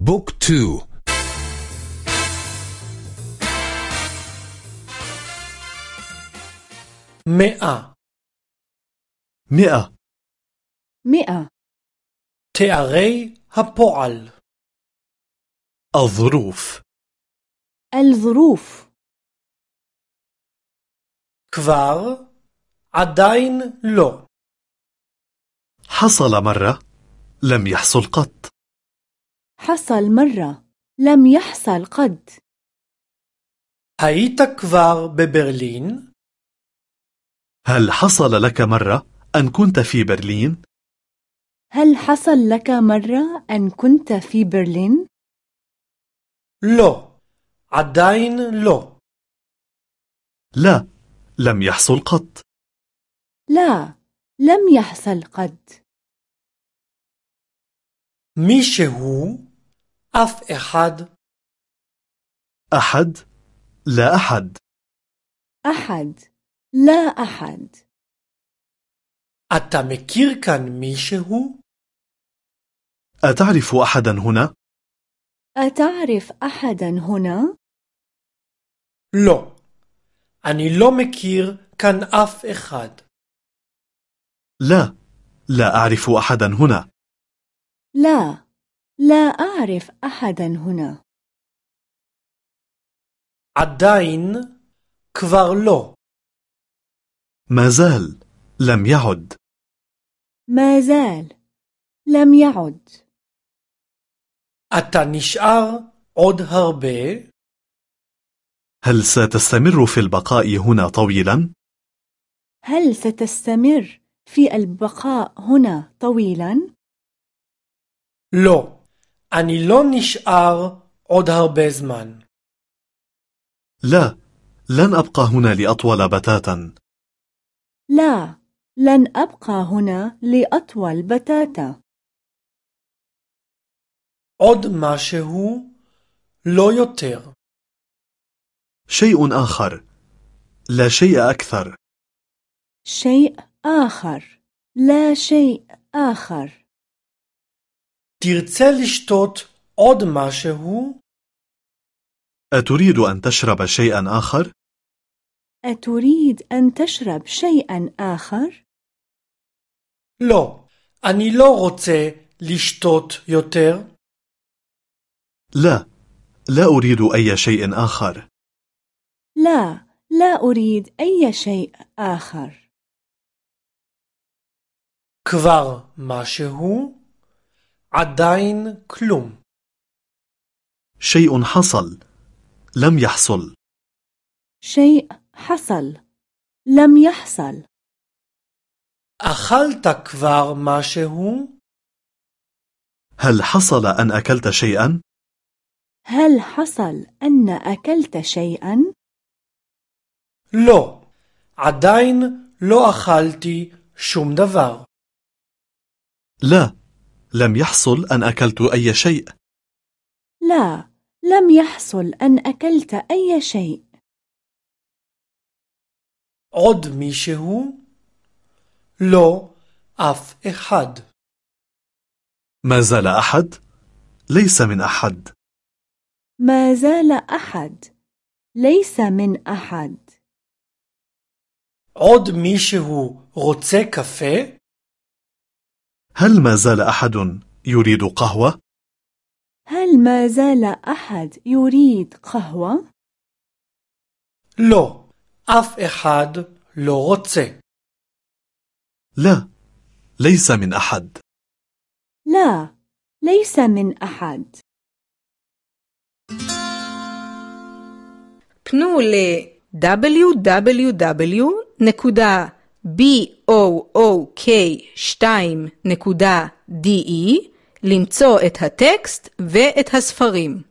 بوك تو. مئة. مئة. مئة. تأغي هبوعل. الظروف. الظروف. كفار عدين لو. حصل مرة لم يحصل قط. حصل مرة لم يحصل قد היית כבר בברלין? هل حصل لك مرة أن كنت في برلين؟ هل حصل لك مرة أن كنت في برلين؟ לא, עדיין לא. لا لم يحصل قط لا لم يحصل قد מישהו, אף אחד, أحد لا أحد أحد لا أحد אתה מכיר כאן מישהו? أتعرف أحدا هنا؟ أتعرف أحدا هنا؟ לא. אני לא מכיר כאן אף אחד. لا لا أعرف أحدا هنا لا لا أعرف أحدا هنا עדיין, כבר לא. ما زال لم يعد ما زال لم يعد אתה נשאר עוד הרבה? هل ستستمر في البقاء هنا طويلا؟ هل ستستمر في البقاء هنا طويلا؟ לא. אני לא נשאר עוד הרבה זמן. لا لن أبقى هنا لأطول بتاتا لا لن أبقى هنا لأطول بتاتا עוד משהו, לא יותר. شيء آخر لا شيء أكثر شيء آخر لا شيء آخر תרצה לשתות עוד משהו? أتريد أن تشرب شيئا آخر؟ أتريد أن تشرب شيئا آخر؟ לא. אני לא רוצה לשתות יותר. لا لا أريد أي شيء آخر لا لا أريد أي شيء آخر כבר משהו? עדיין כלום. شيء حصل لم يحصل شيء حصل لم يحصل אכלת כבר משהו? هل حصل أن أكلت شيئا؟ هل حصل أن أكلت شيئا؟ לא. עדיין לא אכלתי שום דבר. لا لم يحصل أن أكلت أي شيء لا لم يحصل أن أكلت أي شيء עוד מישהו? לא, אף אחד. ما زال أحد؟ ليس من أحد ما زال أحد ليس من أحد עוד מישהו רוצה קפה? هل ما زال أحد يريد قهوة؟ هل ما زال أحد يريد قهوة؟ לא, אף אחד לא רוצה. لا ليس من أحد لا ليس من أحد פנו ל-www.book2.de למצוא את הטקסט ואת הספרים.